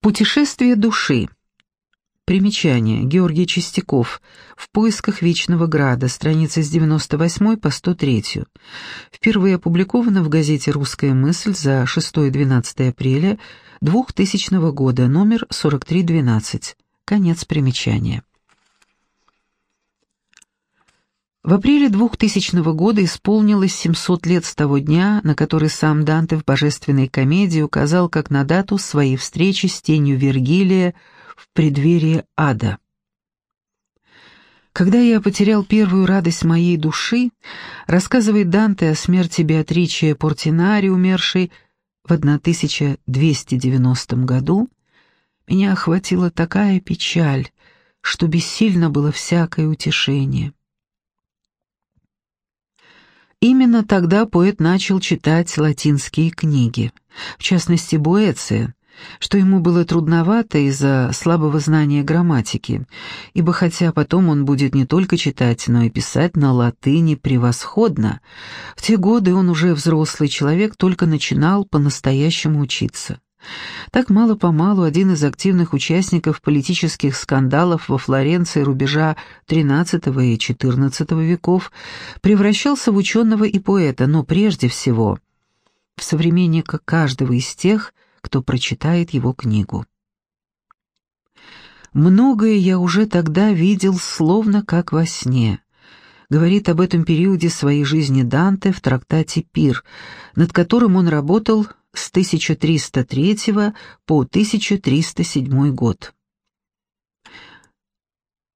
Путешествие души. Примечание. Георгий Чистяков. В поисках Вечного Града. Страница с 98 по 103. Впервые опубликовано в газете «Русская мысль» за 6-12 апреля 2000 года, номер 4312. Конец примечания. В апреле 2000 года исполнилось 700 лет с того дня, на который сам Данте в «Божественной комедии» указал как на дату своей встречи с тенью Вергилия в преддверии ада. Когда я потерял первую радость моей души, рассказывает Данте о смерти Беатричи Портинари, умершей в 1290 году, меня охватила такая печаль, что бессильно было всякое утешение. Именно тогда поэт начал читать латинские книги, в частности Буэция, что ему было трудновато из-за слабого знания грамматики, ибо хотя потом он будет не только читать, но и писать на латыни превосходно, в те годы он уже взрослый человек только начинал по-настоящему учиться. Так мало-помалу один из активных участников политических скандалов во Флоренции рубежа XIII и XIV веков превращался в ученого и поэта, но прежде всего в современника каждого из тех, кто прочитает его книгу. «Многое я уже тогда видел словно как во сне», говорит об этом периоде своей жизни Данте в трактате «Пир», над которым он работал с 1303 по 1307 год.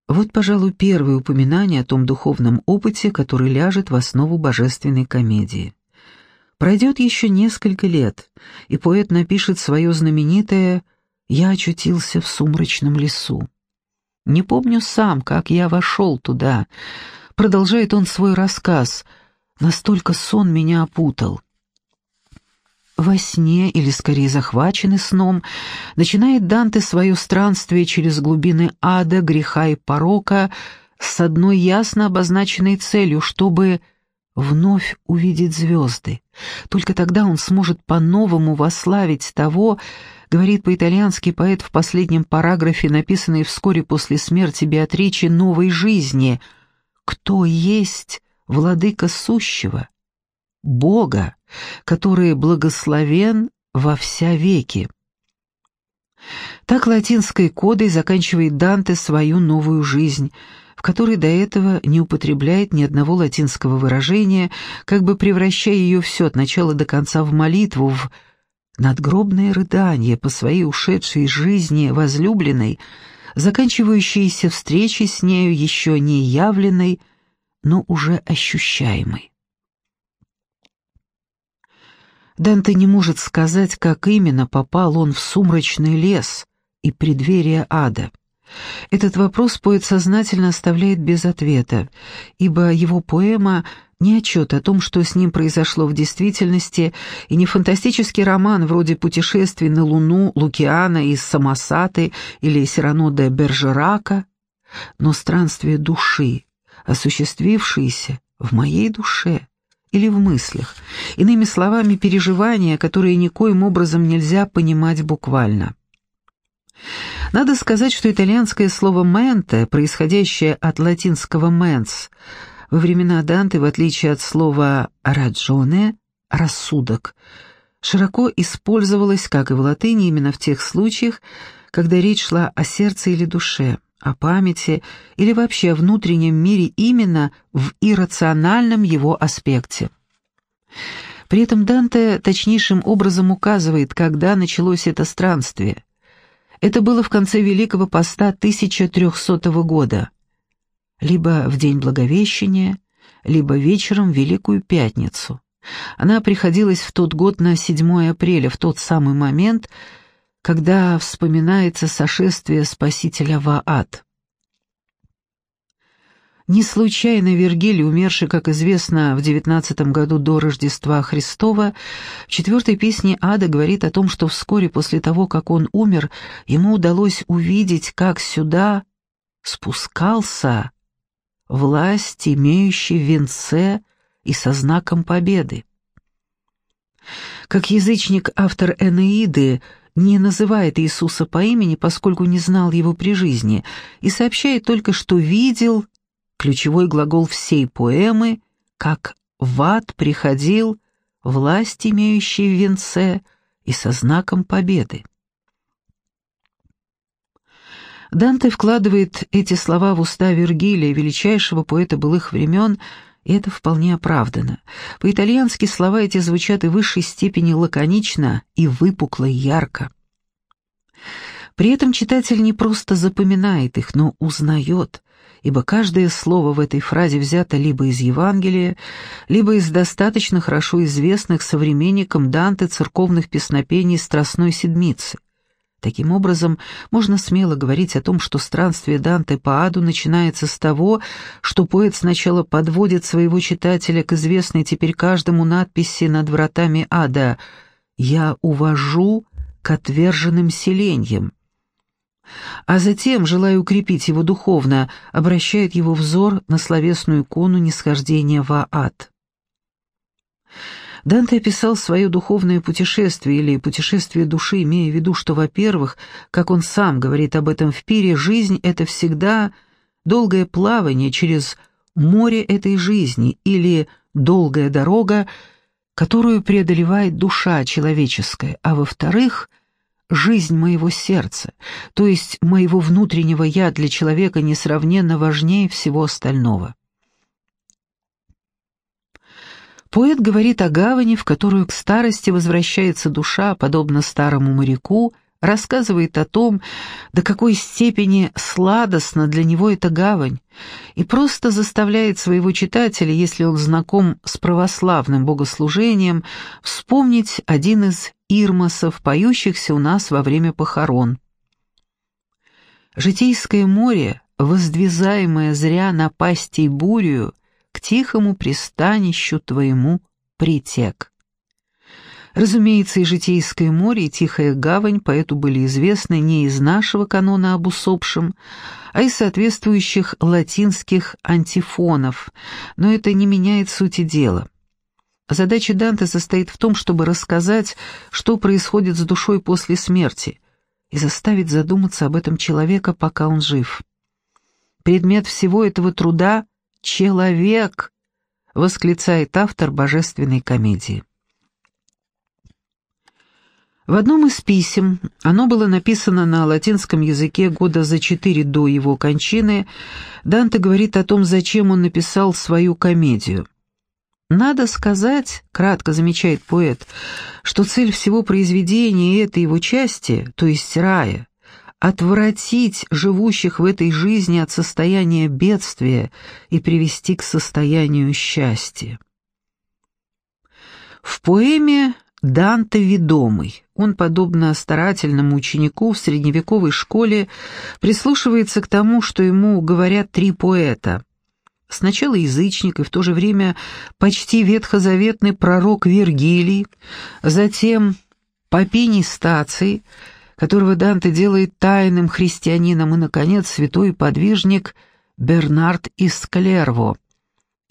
Вот, пожалуй, первое упоминание о том духовном опыте, который ляжет в основу божественной комедии. Пройдет еще несколько лет, и поэт напишет свое знаменитое «Я очутился в сумрачном лесу». Не помню сам, как я вошел туда. Продолжает он свой рассказ. Настолько сон меня опутал во сне, или скорее захваченный сном, начинает Данте свое странствие через глубины ада, греха и порока с одной ясно обозначенной целью, чтобы вновь увидеть звезды. Только тогда он сможет по-новому вославить того, говорит по-итальянски поэт в последнем параграфе, написанный вскоре после смерти Беатричи «Новой жизни», «Кто есть владыка сущего?» Бога, который благословен во вся веки. Так латинской кодой заканчивает Данте свою новую жизнь, в которой до этого не употребляет ни одного латинского выражения, как бы превращая ее все от начала до конца в молитву, в надгробное рыдание по своей ушедшей жизни возлюбленной, заканчивающейся встречей с нею еще не явленной, но уже ощущаемой. Данте не может сказать, как именно попал он в сумрачный лес и преддверие ада. Этот вопрос поэт сознательно оставляет без ответа, ибо его поэма не отчет о том, что с ним произошло в действительности, и не фантастический роман вроде «Путешествий на Луну» Лукиана из Самосаты или Сирано де Бержерака, но странствие души, осуществившееся в моей душе, или в мыслях. Иными словами, переживания, которые никоим образом нельзя понимать буквально. Надо сказать, что итальянское слово «менте», происходящее от латинского «mens», во времена Данте, в отличие от слова «раджоне» — «рассудок», широко использовалось, как и в латыни, именно в тех случаях, когда речь шла о сердце или душе о памяти или вообще о внутреннем мире именно в иррациональном его аспекте. При этом Данте точнейшим образом указывает, когда началось это странствие. Это было в конце Великого Поста 1300 года, либо в День Благовещения, либо вечером в Великую Пятницу. Она приходилась в тот год на 7 апреля, в тот самый момент, когда вспоминается сошествие Спасителя в ад. Не случайно Вергилий, умерший, как известно, в девятнадцатом году до Рождества Христова, в четвертой песне «Ада» говорит о том, что вскоре после того, как он умер, ему удалось увидеть, как сюда спускался власть, имеющий венце и со знаком победы. Как язычник автор Энеиды не называет Иисуса по имени, поскольку не знал его при жизни, и сообщает только, что видел, ключевой глагол всей поэмы, как в ад приходил власть, имеющий в венце, и со знаком победы. Данте вкладывает эти слова в уста Вергилия, величайшего поэта былых времен, и это вполне оправдано. По-итальянски слова эти звучат и в высшей степени лаконично и выпукло и ярко. При этом читатель не просто запоминает их, но узнает, ибо каждое слово в этой фразе взято либо из Евангелия, либо из достаточно хорошо известных современникам Данте церковных песнопений Страстной Седмицы. Таким образом, можно смело говорить о том, что странствие Данте по аду начинается с того, что поэт сначала подводит своего читателя к известной теперь каждому надписи над вратами ада «Я увожу к отверженным селеньям», а затем, желая укрепить его духовно, обращает его взор на словесную икону нисхождения в ад. Данте описал свое духовное путешествие или путешествие души, имея в виду, что, во-первых, как он сам говорит об этом в пире, жизнь — это всегда долгое плавание через море этой жизни или долгая дорога, которую преодолевает душа человеческая, а во-вторых — жизнь моего сердца, то есть моего внутреннего «я» для человека несравненно важнее всего остального. Поэт говорит о гавани, в которую к старости возвращается душа, подобно старому моряку, рассказывает о том, до какой степени сладостна для него эта гавань, и просто заставляет своего читателя, если он знаком с православным богослужением, вспомнить один из ирмосов, поющихся у нас во время похорон. Житейское море, воздвизаемое зря напастей бурью, к тихому пристанищу твоему притек. Разумеется, и Житейское море, и Тихая гавань поэту были известны не из нашего канона об усопшем, а из соответствующих латинских антифонов, но это не меняет сути дела. Задача Данте состоит в том, чтобы рассказать, что происходит с душой после смерти, и заставить задуматься об этом человека, пока он жив. Предмет всего этого труда — человек, восклицает автор божественной комедии. В одном из писем, оно было написано на латинском языке года за четыре до его кончины, Данте говорит о том, зачем он написал свою комедию. «Надо сказать, — кратко замечает поэт, — что цель всего произведения этой его части, то есть рая, отвратить живущих в этой жизни от состояния бедствия и привести к состоянию счастья». В поэме Данте ведомый. Он, подобно старательному ученику в средневековой школе, прислушивается к тому, что ему говорят три поэта. Сначала язычник и в то же время почти ветхозаветный пророк Вергилий, затем Папиний Стаций, которого Данте делает тайным христианином, и, наконец, святой подвижник Бернард из Клерво.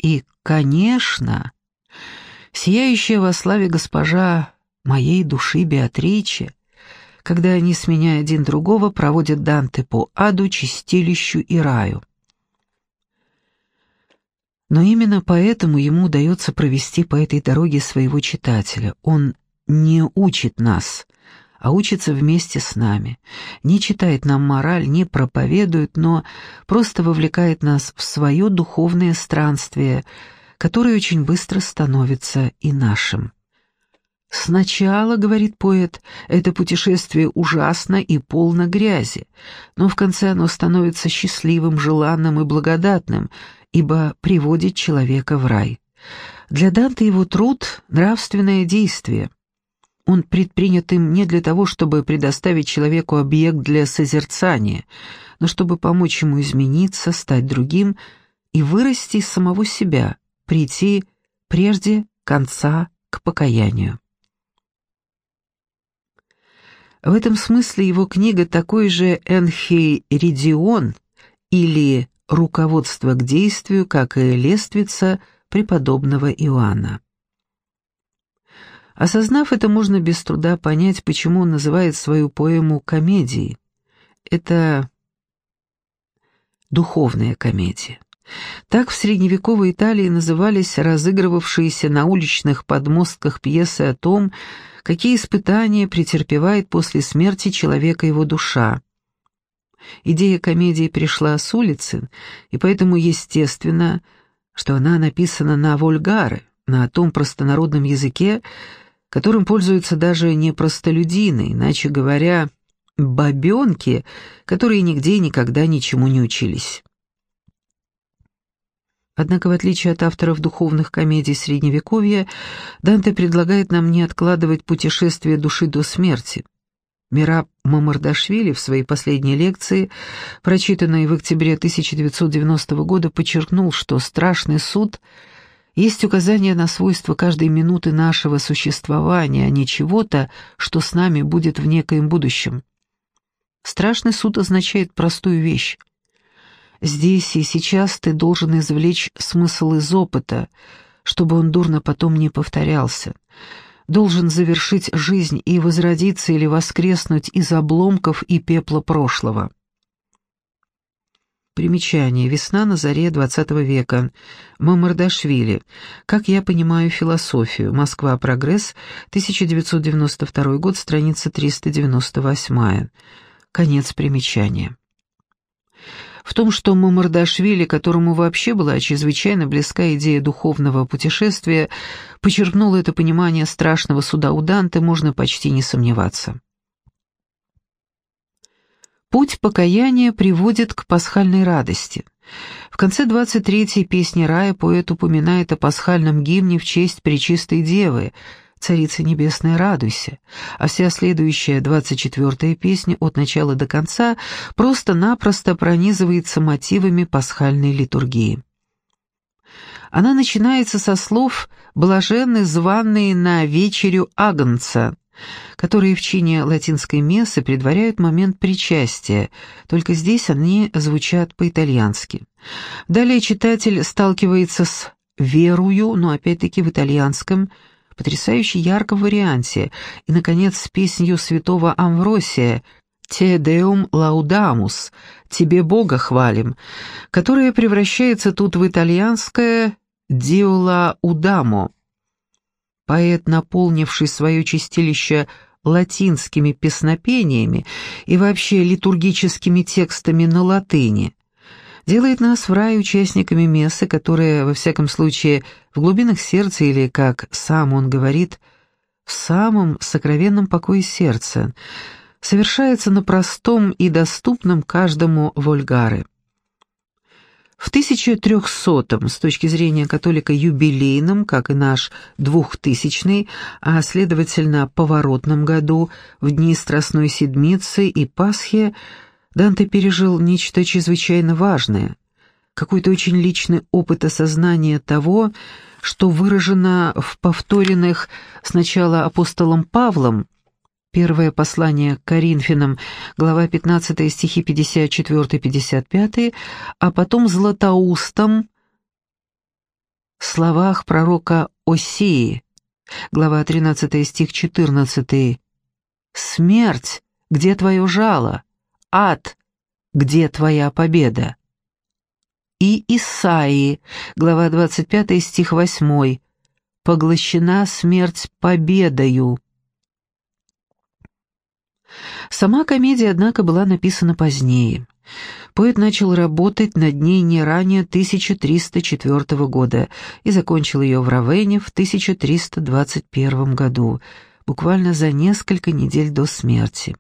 И, конечно, сияющая во славе госпожа моей души Беатриче, когда они, сменяя один другого, проводят Данте по аду, чистилищу и раю. Но именно поэтому ему удается провести по этой дороге своего читателя. Он не учит нас, а учится вместе с нами, не читает нам мораль, не проповедует, но просто вовлекает нас в свое духовное странствие – который очень быстро становится и нашим. «Сначала, — говорит поэт, — это путешествие ужасно и полно грязи, но в конце оно становится счастливым, желанным и благодатным, ибо приводит человека в рай. Для Данте его труд — нравственное действие. Он предпринят им не для того, чтобы предоставить человеку объект для созерцания, но чтобы помочь ему измениться, стать другим и вырасти из самого себя, прийти прежде конца к покаянию. В этом смысле его книга такой же «Энхейридион» или «Руководство к действию», как и «Лествица» преподобного Иоанна. Осознав это, можно без труда понять, почему он называет свою поэму комедией. Это духовная комедия. Так в средневековой Италии назывались разыгрывавшиеся на уличных подмостках пьесы о том, какие испытания претерпевает после смерти человека его душа. Идея комедии пришла с улицы, и поэтому естественно, что она написана на вульгаре, на том простонародном языке, которым пользуются даже не простолюдины, иначе говоря, бабенки, которые нигде и никогда ничему не учились. Однако, в отличие от авторов духовных комедий Средневековья, Данте предлагает нам не откладывать путешествие души до смерти. Мираб Мамардашвили в своей последней лекции, прочитанной в октябре 1990 года, подчеркнул, что страшный суд есть указание на свойства каждой минуты нашего существования, а не чего-то, что с нами будет в некоем будущем. Страшный суд означает простую вещь. Здесь и сейчас ты должен извлечь смысл из опыта, чтобы он дурно потом не повторялся. Должен завершить жизнь и возродиться или воскреснуть из обломков и пепла прошлого. Примечание. Весна на заре XX века. Мамардашвили. Как я понимаю философию. Москва. Прогресс. 1992 год. Страница 398. Конец примечания. В том, что Мамардашвили, которому вообще была чрезвычайно близка идея духовного путешествия, почерпнул это понимание страшного суда у Данте, можно почти не сомневаться. Путь покаяния приводит к пасхальной радости. В конце 23-й песни рая поэт упоминает о пасхальном гимне в честь Пречистой Девы – «Царица небесная, радуйся», а вся следующая, двадцать четвертая песня от начала до конца просто-напросто пронизывается мотивами пасхальной литургии. Она начинается со слов «блаженны званные на вечерю Агнца», которые в чине латинской мессы предваряют момент причастия, только здесь они звучат по-итальянски. Далее читатель сталкивается с «верую», но опять-таки в итальянском – потрясающе ярком варианте, и, наконец, с песнью святого Амвросия «Те деум лаудамус» «Тебе Бога хвалим», которая превращается тут в итальянское «Диола удамо». Поэт, наполнивший свое чистилище латинскими песнопениями и вообще литургическими текстами на латыни, делает нас в рай участниками мессы, которая, во всяком случае, в глубинах сердца или, как сам он говорит, в самом сокровенном покое сердца, совершается на простом и доступном каждому вольгаре. В 1300-м, с точки зрения католика юбилейном, как и наш двухтысячный, а следовательно поворотном году, в дни Страстной Седмицы и Пасхи, Данте пережил нечто чрезвычайно важное, какой-то очень личный опыт осознания того, что выражено в повторенных сначала апостолом Павлом, первое послание к Коринфянам, глава 15, стихи 54-55, а потом Златоустом, словах пророка Осии, глава 13, стих 14, «Смерть, где твое жало? Ад, где твоя победа?» и Исаии, глава 25, стих 8. «Поглощена смерть победою». Сама комедия, однако, была написана позднее. Поэт начал работать над ней не ранее 1304 года и закончил ее в Равене в 1321 году, буквально за несколько недель до смерти.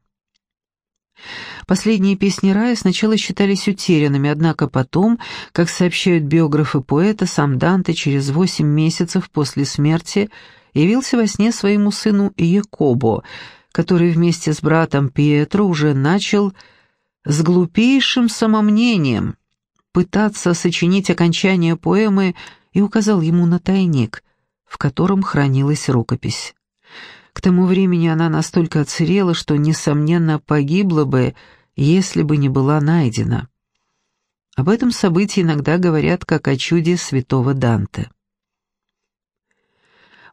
Последние песни рая сначала считались утерянными, однако потом, как сообщают биографы поэта, сам Данте через восемь месяцев после смерти явился во сне своему сыну Якобо, который вместе с братом Пьетро уже начал с глупейшим самомнением пытаться сочинить окончание поэмы и указал ему на тайник, в котором хранилась рукопись. К тому времени она настолько оцерела, что, несомненно, погибла бы, если бы не была найдена. Об этом событии иногда говорят как о чуде святого Данте.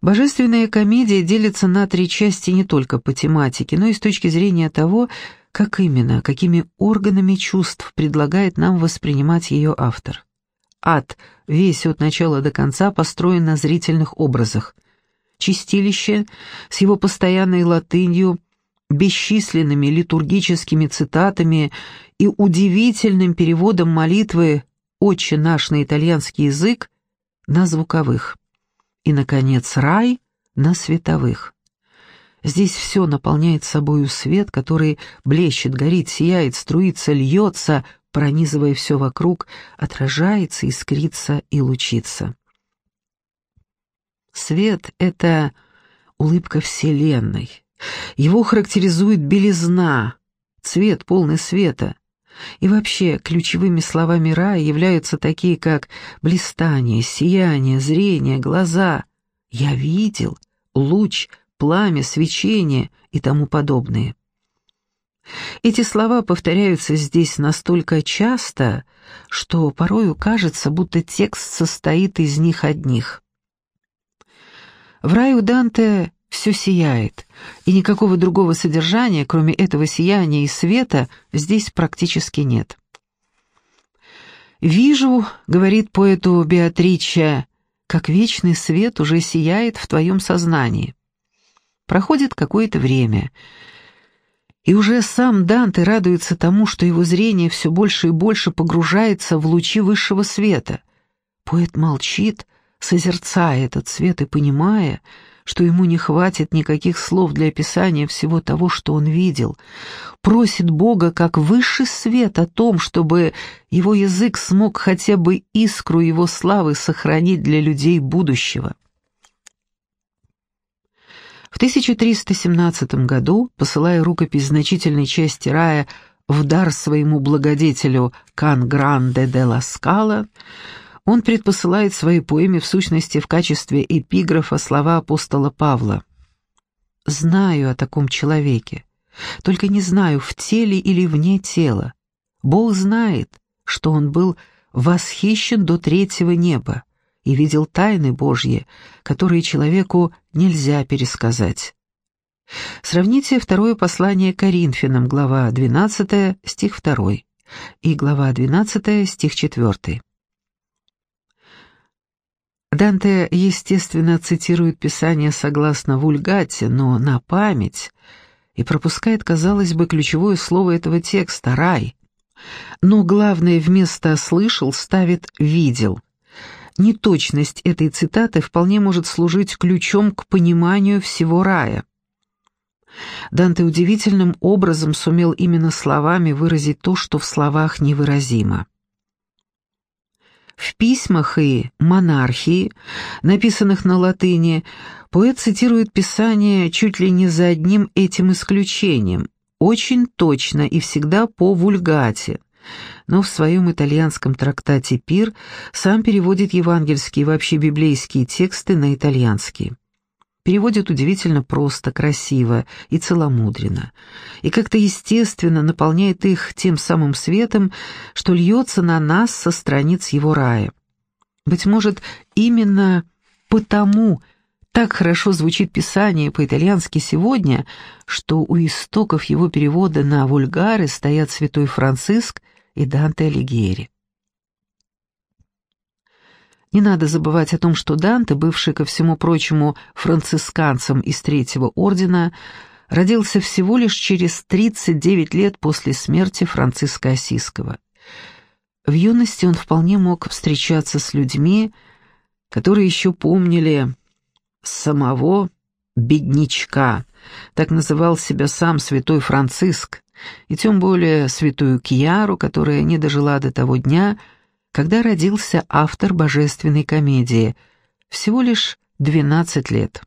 Божественная комедия делится на три части не только по тематике, но и с точки зрения того, как именно, какими органами чувств предлагает нам воспринимать ее автор. Ад, весь от начала до конца, построен на зрительных образах. Чистилище с его постоянной латынью, бесчисленными литургическими цитатами и удивительным переводом молитвы «Отче наш» на итальянский язык на звуковых. И, наконец, рай на световых. Здесь все наполняет собою свет, который блещет, горит, сияет, струится, льется, пронизывая все вокруг, отражается, искрится и лучится. Свет — это улыбка Вселенной. Его характеризует белизна, цвет полный света. И вообще, ключевыми словами рая являются такие, как блистание, сияние, зрение, глаза. «Я видел», «луч», «пламя», «свечение» и тому подобные. Эти слова повторяются здесь настолько часто, что порою кажется, будто текст состоит из них одних. В раю Данте все сияет, и никакого другого содержания, кроме этого сияния и света, здесь практически нет. «Вижу, — говорит поэту Беатрича, — как вечный свет уже сияет в твоем сознании. Проходит какое-то время, и уже сам Данте радуется тому, что его зрение все больше и больше погружается в лучи высшего света. Поэт молчит, созерцая этот свет и понимая, что ему не хватит никаких слов для описания всего того, что он видел. Просит Бога как высший свет о том, чтобы его язык смог хотя бы искру его славы сохранить для людей будущего. В 1317 году, посылая рукопись значительной части рая в дар своему благодетелю Кан Гранде де ла Скала, он предпосылает своей поэме в сущности в качестве эпиграфа слова апостола Павла. «Знаю о таком человеке, только не знаю, в теле или вне тела. Бог знает, что он был восхищен до третьего неба и видел тайны Божьи, которые человеку нельзя пересказать». Сравните второе послание Коринфянам, глава 12, стих 2, и глава 12, стих 4. Данте, естественно, цитирует Писание согласно вульгате, но на память, и пропускает, казалось бы, ключевое слово этого текста — «рай». Но главное вместо «слышал» ставит «видел». Неточность этой цитаты вполне может служить ключом к пониманию всего рая. Данте удивительным образом сумел именно словами выразить то, что в словах невыразимо. В письмах и «Монархии», написанных на латыни, поэт цитирует Писание чуть ли не за одним этим исключением, очень точно и всегда по вульгате, но в своем итальянском трактате «Пир» сам переводит евангельские и вообще библейские тексты на итальянский переводит удивительно просто, красиво и целомудренно, и как-то естественно наполняет их тем самым светом, что льется на нас со страниц его рая. Быть может, именно потому так хорошо звучит Писание по-итальянски сегодня, что у истоков его перевода на вульгары стоят святой Франциск и Данте Алигьери. Не надо забывать о том, что Данте, бывший ко всему прочему францисканцем из Третьего Ордена, родился всего лишь через 39 лет после смерти Франциска Осиского. В юности он вполне мог встречаться с людьми, которые еще помнили самого беднячка, так называл себя сам святой Франциск, и тем более святую Кьяру, которая не дожила до того дня, когда родился автор божественной комедии, всего лишь 12 лет.